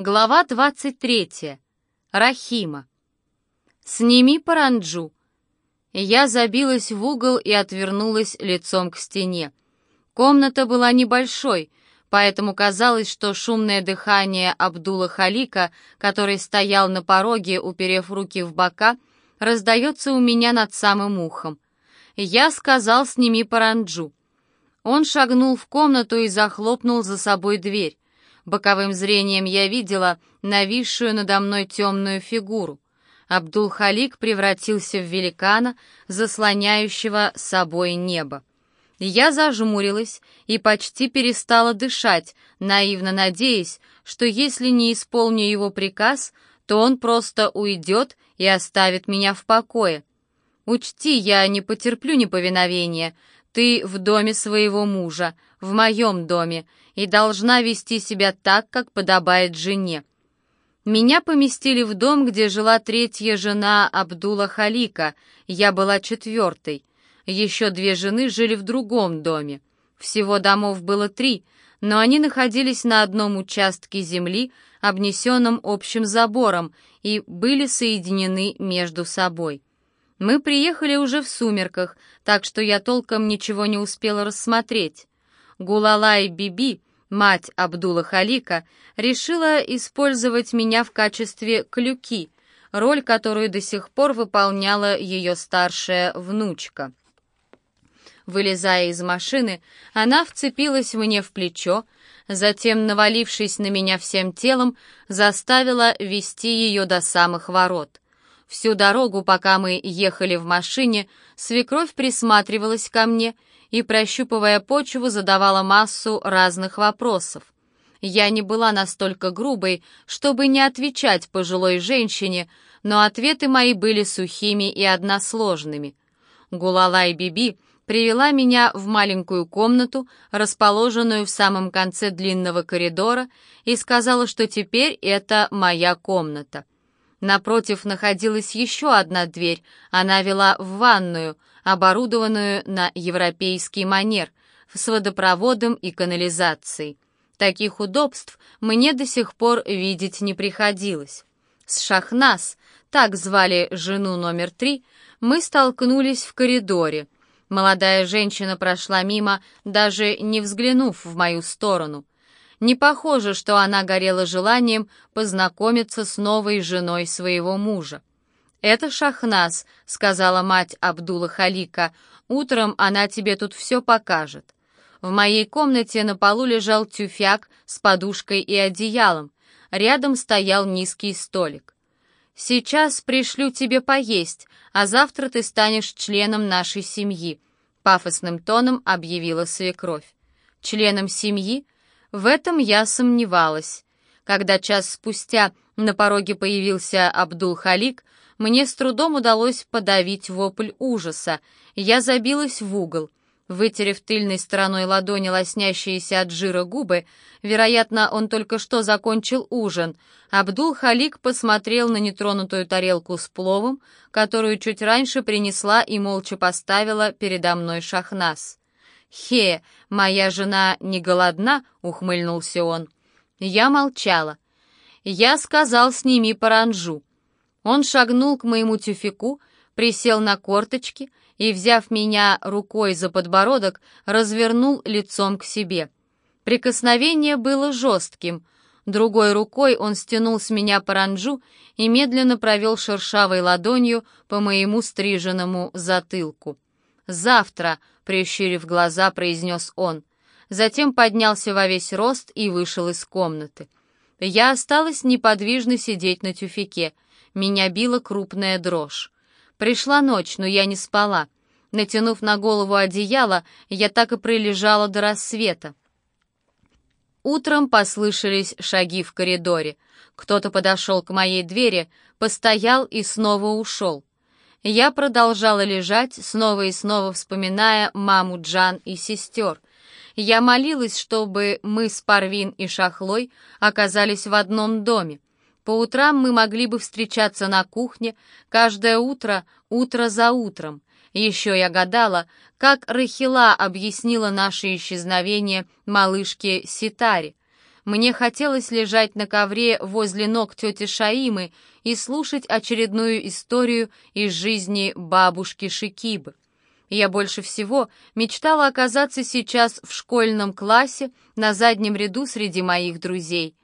Глава 23. Рахима. «Сними паранджу». Я забилась в угол и отвернулась лицом к стене. Комната была небольшой, поэтому казалось, что шумное дыхание Абдула Халика, который стоял на пороге, уперев руки в бока, раздается у меня над самым ухом. Я сказал «сними паранджу». Он шагнул в комнату и захлопнул за собой дверь. Боковым зрением я видела нависшую надо мной темную фигуру. Абдул-Халик превратился в великана, заслоняющего собой небо. Я зажмурилась и почти перестала дышать, наивно надеясь, что если не исполню его приказ, то он просто уйдет и оставит меня в покое. Учти, я не потерплю неповиновения. Ты в доме своего мужа, в моем доме, и должна вести себя так, как подобает жене. Меня поместили в дом, где жила третья жена Абдула Халика, я была четвертой. Еще две жены жили в другом доме. Всего домов было три, но они находились на одном участке земли, обнесенном общим забором, и были соединены между собой. Мы приехали уже в сумерках, так что я толком ничего не успела рассмотреть. Гулалай Биби, мать Абдула Халика, решила использовать меня в качестве клюки, роль, которую до сих пор выполняла ее старшая внучка. Вылезая из машины, она вцепилась мне в плечо, затем, навалившись на меня всем телом, заставила вести ее до самых ворот. Всю дорогу, пока мы ехали в машине, свекровь присматривалась ко мне — и, прощупывая почву, задавала массу разных вопросов. Я не была настолько грубой, чтобы не отвечать пожилой женщине, но ответы мои были сухими и односложными. Гулалай Биби привела меня в маленькую комнату, расположенную в самом конце длинного коридора, и сказала, что теперь это моя комната. Напротив находилась еще одна дверь, она вела в ванную, оборудованную на европейский манер, с водопроводом и канализацией. Таких удобств мне до сих пор видеть не приходилось. С Шахнас, так звали жену номер три, мы столкнулись в коридоре. Молодая женщина прошла мимо, даже не взглянув в мою сторону. Не похоже, что она горела желанием познакомиться с новой женой своего мужа. «Это Шахназ», — сказала мать Абдула Халика. «Утром она тебе тут все покажет». В моей комнате на полу лежал тюфяк с подушкой и одеялом. Рядом стоял низкий столик. «Сейчас пришлю тебе поесть, а завтра ты станешь членом нашей семьи», — пафосным тоном объявила свекровь. «Членом семьи?» В этом я сомневалась. Когда час спустя на пороге появился Абдул-Халик, мне с трудом удалось подавить вопль ужаса. Я забилась в угол. Вытерев тыльной стороной ладони лоснящиеся от жира губы, вероятно, он только что закончил ужин, Абдул-Халик посмотрел на нетронутую тарелку с пловом, которую чуть раньше принесла и молча поставила передо мной Шахнас. «Хе, моя жена не голодна?» — ухмыльнулся он. Я молчала. Я сказал, сними паранжу. Он шагнул к моему тюфику, присел на корточки и, взяв меня рукой за подбородок, развернул лицом к себе. Прикосновение было жестким. Другой рукой он стянул с меня паранджу и медленно провел шершавой ладонью по моему стриженному затылку. «Завтра», — прищурив глаза, произнес он. Затем поднялся во весь рост и вышел из комнаты. Я осталась неподвижно сидеть на тюфике — меня била крупная дрожь. Пришла ночь, но я не спала. Натянув на голову одеяло, я так и пролежала до рассвета. Утром послышались шаги в коридоре. Кто-то подошел к моей двери, постоял и снова ушел. Я продолжала лежать, снова и снова вспоминая маму Джан и сестер. Я молилась, чтобы мы с Парвин и Шахлой оказались в одном доме. По утрам мы могли бы встречаться на кухне, каждое утро, утро за утром. Еще я гадала, как Рахила объяснила наше исчезновение малышке Ситаре. Мне хотелось лежать на ковре возле ног тети Шаимы и слушать очередную историю из жизни бабушки Шикибы. Я больше всего мечтала оказаться сейчас в школьном классе на заднем ряду среди моих друзей.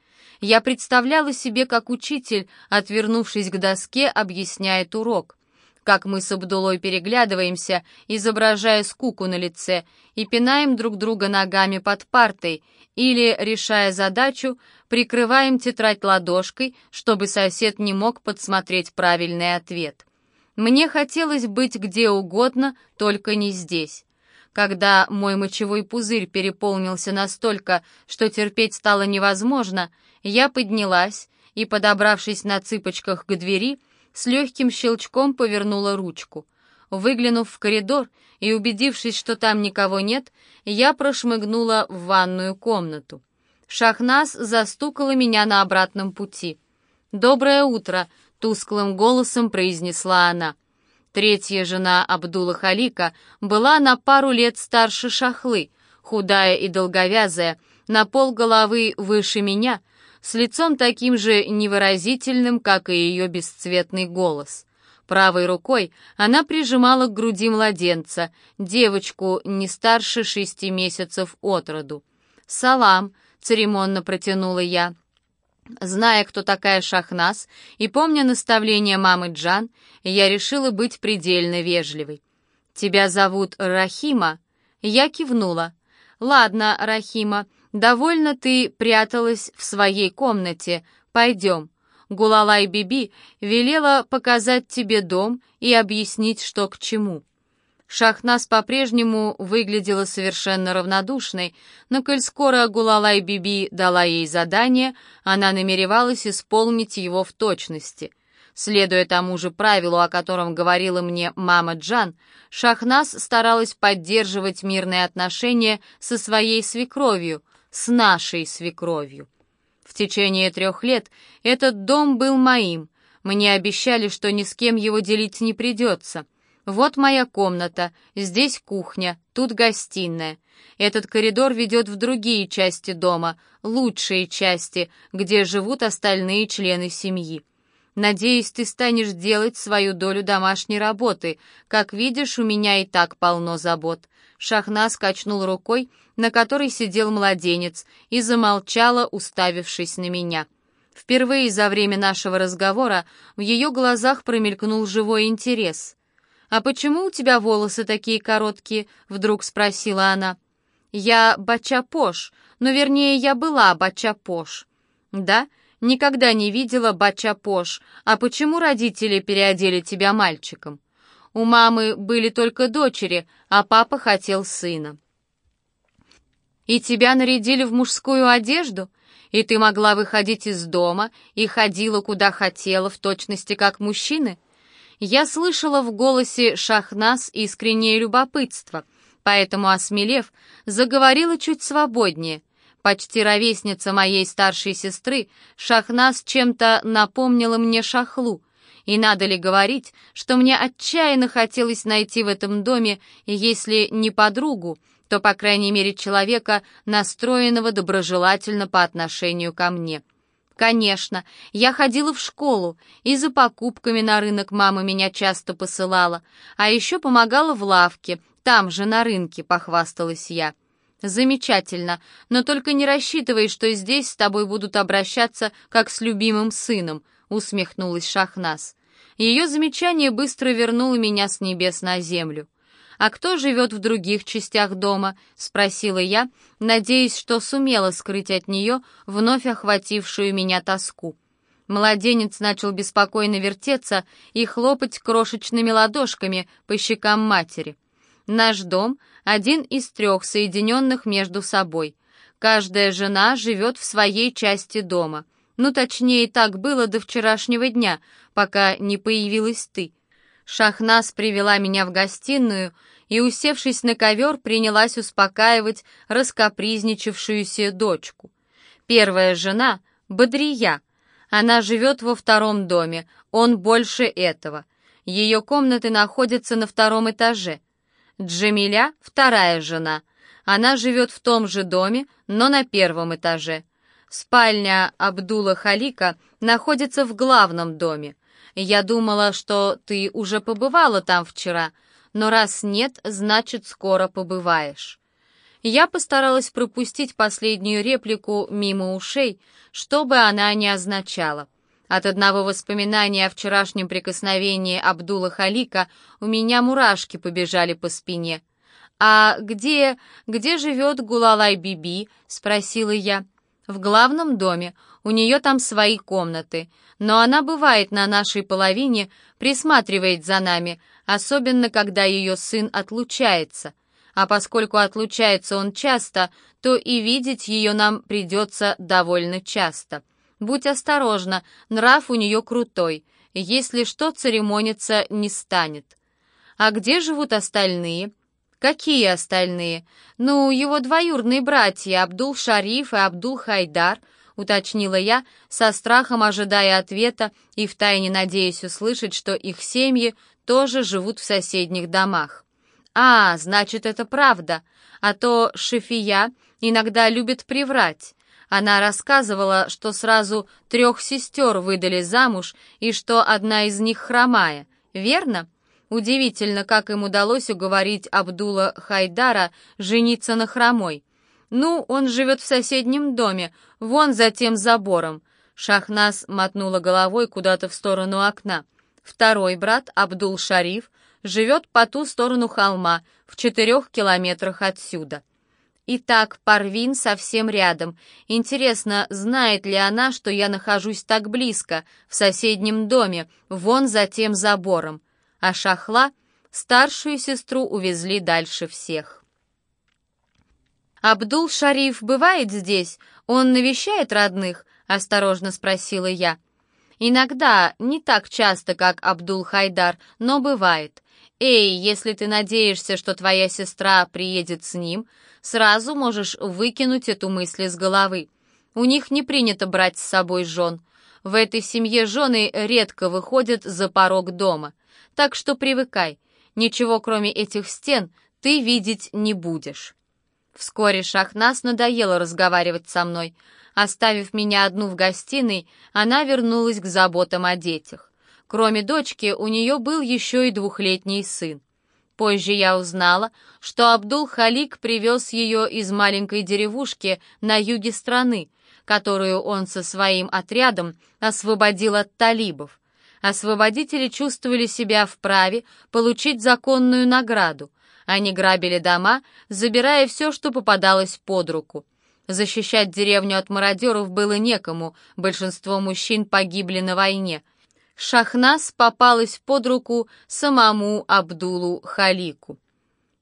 Я представляла себе, как учитель, отвернувшись к доске, объясняет урок. Как мы с Абдулой переглядываемся, изображая скуку на лице, и пинаем друг друга ногами под партой, или, решая задачу, прикрываем тетрадь ладошкой, чтобы сосед не мог подсмотреть правильный ответ. Мне хотелось быть где угодно, только не здесь. Когда мой мочевой пузырь переполнился настолько, что терпеть стало невозможно, я поднялась и, подобравшись на цыпочках к двери, с легким щелчком повернула ручку. Выглянув в коридор и убедившись, что там никого нет, я прошмыгнула в ванную комнату. Шахназ застукала меня на обратном пути. «Доброе утро!» — тусклым голосом произнесла она. Третья жена Абдула Халика была на пару лет старше Шахлы, худая и долговязая, на пол головы выше меня, с лицом таким же невыразительным, как и ее бесцветный голос. Правой рукой она прижимала к груди младенца, девочку не старше шести месяцев от роду. «Салам», — церемонно протянула я. Зная, кто такая Шахнас, и помня наставление мамы Джан, я решила быть предельно вежливой. «Тебя зовут Рахима?» Я кивнула. «Ладно, Рахима, довольно ты пряталась в своей комнате. Пойдем». Гулалай Биби велела показать тебе дом и объяснить, что к чему. Шахнас по-прежнему выглядела совершенно равнодушной, но коль скоро Гулалай Биби дала ей задание, она намеревалась исполнить его в точности. Следуя тому же правилу, о котором говорила мне мама Джан, Шахнас старалась поддерживать мирные отношения со своей свекровью, с нашей свекровью. В течение трех лет этот дом был моим. Мне обещали, что ни с кем его делить не придется — вот моя комната, здесь кухня, тут гостиная. Этот коридор ведет в другие части дома, лучшие части, где живут остальные члены семьи. Надеюсь, ты станешь делать свою долю домашней работы. Как видишь, у меня и так полно забот». Шахна скачнул рукой, на которой сидел младенец, и замолчала, уставившись на меня. Впервые за время нашего разговора в ее глазах промелькнул живой интерес. «А почему у тебя волосы такие короткие?» — вдруг спросила она. «Я Бачапош, но вернее я была Бачапош». «Да? Никогда не видела Бачапош. А почему родители переодели тебя мальчиком?» «У мамы были только дочери, а папа хотел сына». «И тебя нарядили в мужскую одежду?» И ты могла выходить из дома и ходила куда хотела, в точности как мужчины? Я слышала в голосе Шахнас искреннее любопытство, поэтому, осмелев, заговорила чуть свободнее. Почти ровесница моей старшей сестры, Шахнас чем-то напомнила мне Шахлу, и надо ли говорить, что мне отчаянно хотелось найти в этом доме, если не подругу, то, по крайней мере, человека, настроенного доброжелательно по отношению ко мне. Конечно, я ходила в школу, и за покупками на рынок мама меня часто посылала, а еще помогала в лавке, там же на рынке, похвасталась я. Замечательно, но только не рассчитывай, что здесь с тобой будут обращаться как с любимым сыном, усмехнулась Шахнас. Ее замечание быстро вернуло меня с небес на землю. «А кто живет в других частях дома?» — спросила я, надеясь, что сумела скрыть от нее вновь охватившую меня тоску. Младенец начал беспокойно вертеться и хлопать крошечными ладошками по щекам матери. «Наш дом — один из трех, соединенных между собой. Каждая жена живет в своей части дома. Ну, точнее, так было до вчерашнего дня, пока не появилась ты». Шахнас привела меня в гостиную и, усевшись на ковер, принялась успокаивать раскопризничавшуюся дочку. Первая жена — Бодрия. Она живет во втором доме, он больше этого. Ее комнаты находятся на втором этаже. Джамиля — вторая жена. Она живет в том же доме, но на первом этаже. Спальня Абдула Халика находится в главном доме. Я думала, что ты уже побывала там вчера, но раз нет, значит, скоро побываешь. Я постаралась пропустить последнюю реплику мимо ушей, что бы она ни означала. От одного воспоминания о вчерашнем прикосновении Абдула Халика у меня мурашки побежали по спине. «А где... где живет Гулалай Биби?» — спросила я. «В главном доме. У нее там свои комнаты. Но она бывает на нашей половине, присматривает за нами, особенно когда ее сын отлучается а поскольку отлучается он часто, то и видеть ее нам придется довольно часто. Будь осторожна, нрав у нее крутой, если что, церемониться не станет. А где живут остальные? Какие остальные? Ну, его двоюродные братья Абдул-Шариф и Абдул-Хайдар, уточнила я, со страхом ожидая ответа и втайне надеясь услышать, что их семьи тоже живут в соседних домах. «А, значит, это правда. А то Шефия иногда любит приврать. Она рассказывала, что сразу трех сестер выдали замуж и что одна из них хромая. Верно? Удивительно, как им удалось уговорить Абдула Хайдара жениться на хромой. Ну, он живет в соседнем доме, вон за тем забором. Шахнас мотнула головой куда-то в сторону окна. Второй брат, Абдул-Шариф, живет по ту сторону холма, в четырех километрах отсюда. Итак, Парвин совсем рядом. Интересно, знает ли она, что я нахожусь так близко, в соседнем доме, вон за тем забором. А Шахла, старшую сестру, увезли дальше всех. «Абдул-Шариф бывает здесь? Он навещает родных?» — осторожно спросила я. «Иногда, не так часто, как Абдул-Хайдар, но бывает. «Эй, если ты надеешься, что твоя сестра приедет с ним, сразу можешь выкинуть эту мысль из головы. У них не принято брать с собой жен. В этой семье жены редко выходят за порог дома. Так что привыкай, ничего кроме этих стен ты видеть не будешь». Вскоре Шахнас надоело разговаривать со мной. Оставив меня одну в гостиной, она вернулась к заботам о детях. Кроме дочки, у нее был еще и двухлетний сын. Позже я узнала, что Абдул-Халик привез ее из маленькой деревушки на юге страны, которую он со своим отрядом освободил от талибов. Освободители чувствовали себя вправе получить законную награду. Они грабили дома, забирая все, что попадалось под руку. Защищать деревню от мародеров было некому, большинство мужчин погибли на войне — Шахнас попалась под руку самому Абдулу Халику.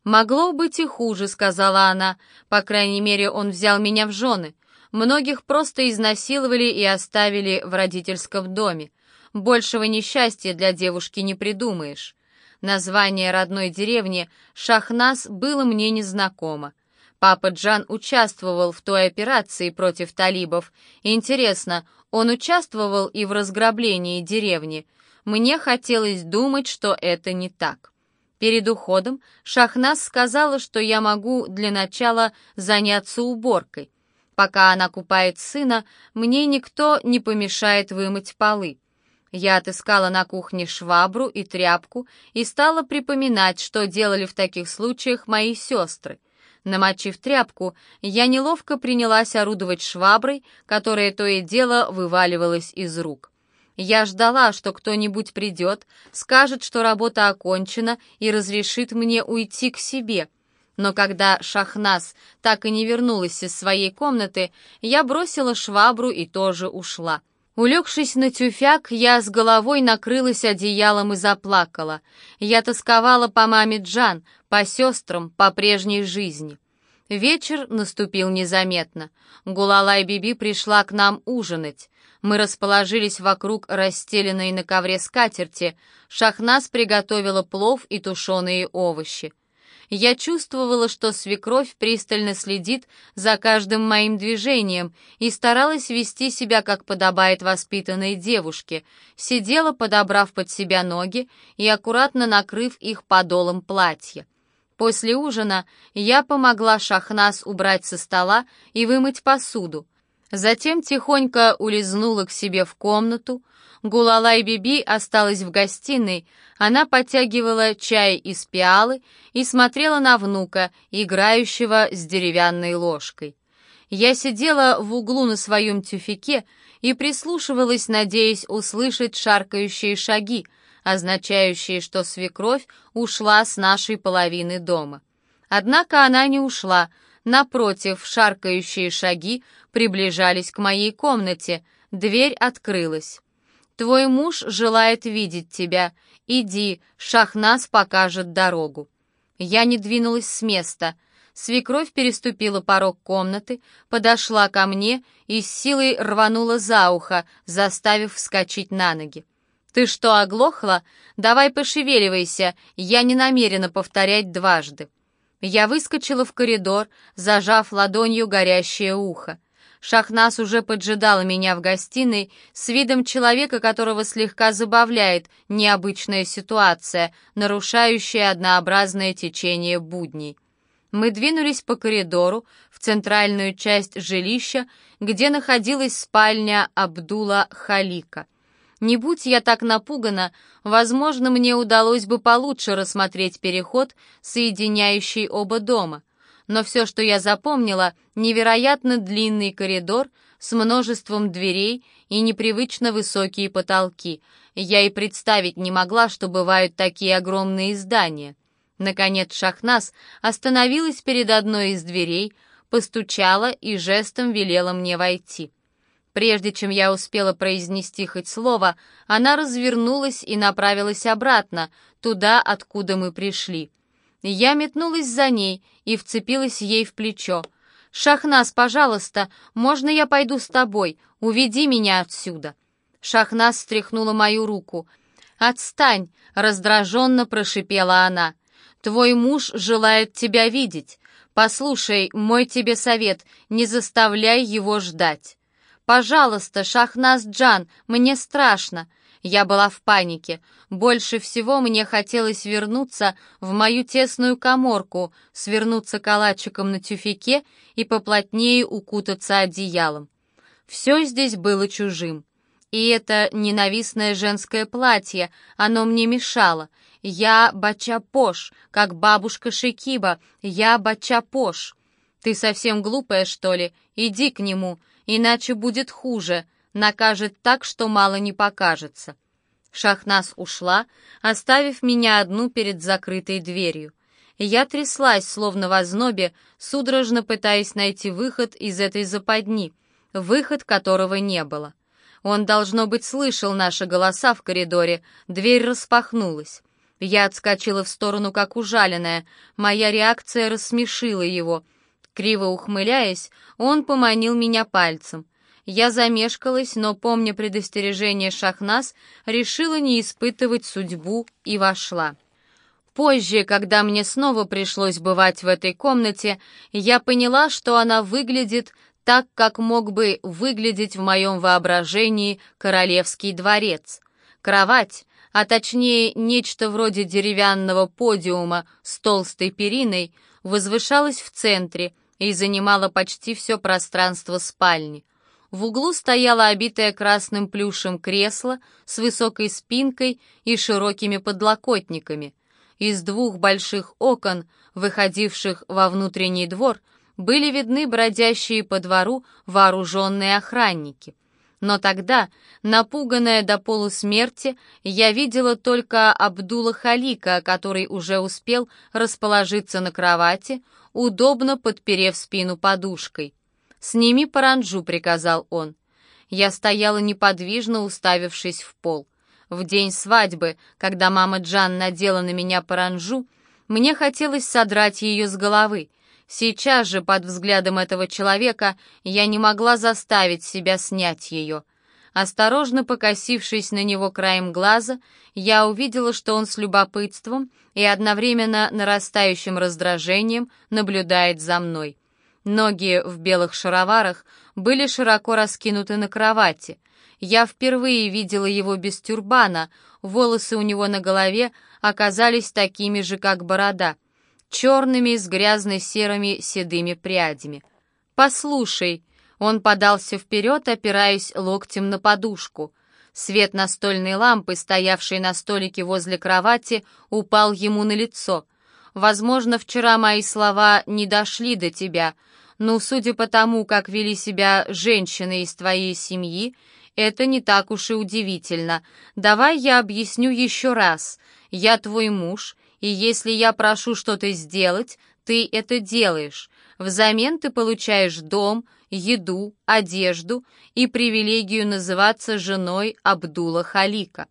«Могло быть и хуже», — сказала она. «По крайней мере, он взял меня в жены. Многих просто изнасиловали и оставили в родительском доме. Большего несчастья для девушки не придумаешь». Название родной деревни Шахнас было мне незнакомо. Папа Джан участвовал в той операции против талибов. Интересно, он участвовал и в разграблении деревни. Мне хотелось думать, что это не так. Перед уходом Шахнас сказала, что я могу для начала заняться уборкой. Пока она купает сына, мне никто не помешает вымыть полы. Я отыскала на кухне швабру и тряпку и стала припоминать, что делали в таких случаях мои сестры — Намочив тряпку, я неловко принялась орудовать шваброй, которая то и дело вываливалась из рук. Я ждала, что кто-нибудь придет, скажет, что работа окончена и разрешит мне уйти к себе. Но когда Шахнас так и не вернулась из своей комнаты, я бросила швабру и тоже ушла. Улегшись на тюфяк, я с головой накрылась одеялом и заплакала. Я тосковала по маме Джан, по сестрам, по прежней жизни. Вечер наступил незаметно. Гулалай Биби пришла к нам ужинать. Мы расположились вокруг расстеленной на ковре скатерти. Шахнас приготовила плов и тушеные овощи. Я чувствовала, что свекровь пристально следит за каждым моим движением и старалась вести себя, как подобает воспитанной девушке. Сидела, подобрав под себя ноги и аккуратно накрыв их подолом платья. После ужина я помогла Шахнас убрать со стола и вымыть посуду. Затем тихонько улизнула к себе в комнату. Гулалай Биби осталась в гостиной. Она подтягивала чай из пиалы и смотрела на внука, играющего с деревянной ложкой. Я сидела в углу на своем тюфике и прислушивалась, надеясь услышать шаркающие шаги, означающие, что свекровь ушла с нашей половины дома. Однако она не ушла, напротив, шаркающие шаги приближались к моей комнате, дверь открылась. «Твой муж желает видеть тебя. Иди, Шахнас покажет дорогу». Я не двинулась с места — Свекровь переступила порог комнаты, подошла ко мне и с силой рванула за ухо, заставив вскочить на ноги. «Ты что, оглохла? Давай пошевеливайся, я не намерена повторять дважды». Я выскочила в коридор, зажав ладонью горящее ухо. Шахнас уже поджидала меня в гостиной с видом человека, которого слегка забавляет необычная ситуация, нарушающая однообразное течение будней. Мы двинулись по коридору в центральную часть жилища, где находилась спальня Абдула Халика. Не будь я так напугана, возможно, мне удалось бы получше рассмотреть переход, соединяющий оба дома. Но все, что я запомнила, невероятно длинный коридор с множеством дверей и непривычно высокие потолки. Я и представить не могла, что бывают такие огромные здания. Наконец Шахнас остановилась перед одной из дверей, постучала и жестом велела мне войти. Прежде чем я успела произнести хоть слово, она развернулась и направилась обратно, туда, откуда мы пришли. Я метнулась за ней и вцепилась ей в плечо. «Шахнас, пожалуйста, можно я пойду с тобой? Уведи меня отсюда!» Шахнас стряхнула мою руку. «Отстань!» — раздраженно прошипела она. Твой муж желает тебя видеть. Послушай, мой тебе совет, не заставляй его ждать. Пожалуйста, Шахназ Джан, мне страшно. Я была в панике. Больше всего мне хотелось вернуться в мою тесную коморку, свернуться калачиком на тюфике и поплотнее укутаться одеялом. Все здесь было чужим. И это ненавистное женское платье, оно мне мешало — «Я Бачапош, как бабушка Шикиба, я Бачапош». «Ты совсем глупая, что ли? Иди к нему, иначе будет хуже. Накажет так, что мало не покажется». Шахнас ушла, оставив меня одну перед закрытой дверью. Я тряслась, словно в ознобе, судорожно пытаясь найти выход из этой западни, выход которого не было. Он, должно быть, слышал наши голоса в коридоре, дверь распахнулась. Я отскочила в сторону, как ужаленная. Моя реакция рассмешила его. Криво ухмыляясь, он поманил меня пальцем. Я замешкалась, но, помня предостережение Шахнас, решила не испытывать судьбу и вошла. Позже, когда мне снова пришлось бывать в этой комнате, я поняла, что она выглядит так, как мог бы выглядеть в моем воображении королевский дворец. Кровать, а точнее нечто вроде деревянного подиума с толстой периной, возвышалась в центре и занимала почти все пространство спальни. В углу стояло обитое красным плюшем кресло с высокой спинкой и широкими подлокотниками. Из двух больших окон, выходивших во внутренний двор, были видны бродящие по двору вооруженные охранники. Но тогда, напуганная до полусмерти, я видела только Абдула Халика, который уже успел расположиться на кровати, удобно подперев спину подушкой. «Сними паранджу», — приказал он. Я стояла неподвижно, уставившись в пол. В день свадьбы, когда мама Джан надела на меня паранджу, мне хотелось содрать ее с головы — Сейчас же, под взглядом этого человека, я не могла заставить себя снять ее. Осторожно покосившись на него краем глаза, я увидела, что он с любопытством и одновременно нарастающим раздражением наблюдает за мной. Ноги в белых шароварах были широко раскинуты на кровати. Я впервые видела его без тюрбана, волосы у него на голове оказались такими же, как борода — черными с грязно-серыми седыми прядями. «Послушай», Он подался вперед, опираясь локтем на подушку. Свет настольной лампы, стоявшей на столике возле кровати, упал ему на лицо. «Возможно, вчера мои слова не дошли до тебя, но, судя по тому, как вели себя женщины из твоей семьи, это не так уж и удивительно. Давай я объясню еще раз. Я твой муж, и если я прошу что-то сделать, ты это делаешь. Взамен ты получаешь дом, еду, одежду и привилегию называться женой Абдула Халика.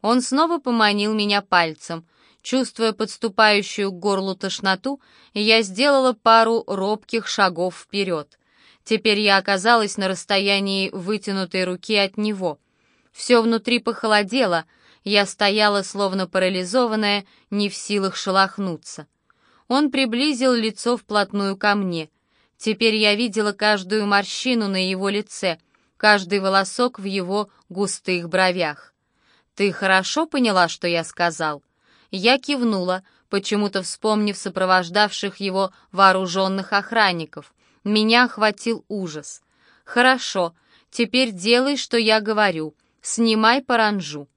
Он снова поманил меня пальцем. Чувствуя подступающую к горлу тошноту, я сделала пару робких шагов вперед. Теперь я оказалась на расстоянии вытянутой руки от него. Все внутри похолодело, я стояла словно парализованная, не в силах шелохнуться. Он приблизил лицо вплотную ко мне. Теперь я видела каждую морщину на его лице, каждый волосок в его густых бровях. «Ты хорошо поняла, что я сказал?» Я кивнула, почему-то вспомнив сопровождавших его вооруженных охранников. Меня охватил ужас. «Хорошо, теперь делай, что я говорю. Снимай паранжу».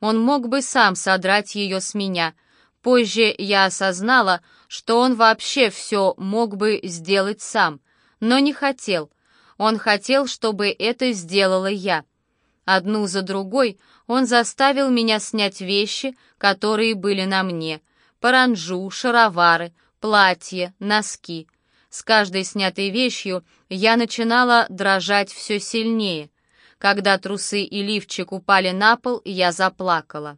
Он мог бы сам содрать ее с меня. Позже я осознала, что он вообще все мог бы сделать сам, но не хотел. Он хотел, чтобы это сделала я. Одну за другой он заставил меня снять вещи, которые были на мне. Паранжу, шаровары, платье, носки. С каждой снятой вещью я начинала дрожать все сильнее. Когда трусы и лифчик упали на пол, я заплакала.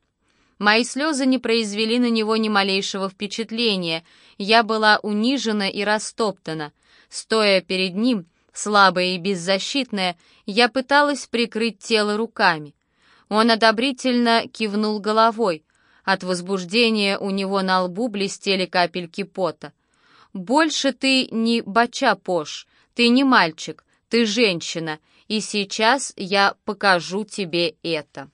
Мои слезы не произвели на него ни малейшего впечатления. Я была унижена и растоптана. Стоя перед ним, слабая и беззащитная, я пыталась прикрыть тело руками. Он одобрительно кивнул головой. От возбуждения у него на лбу блестели капельки пота. «Больше ты не бача-пош, ты не мальчик, ты женщина, и сейчас я покажу тебе это».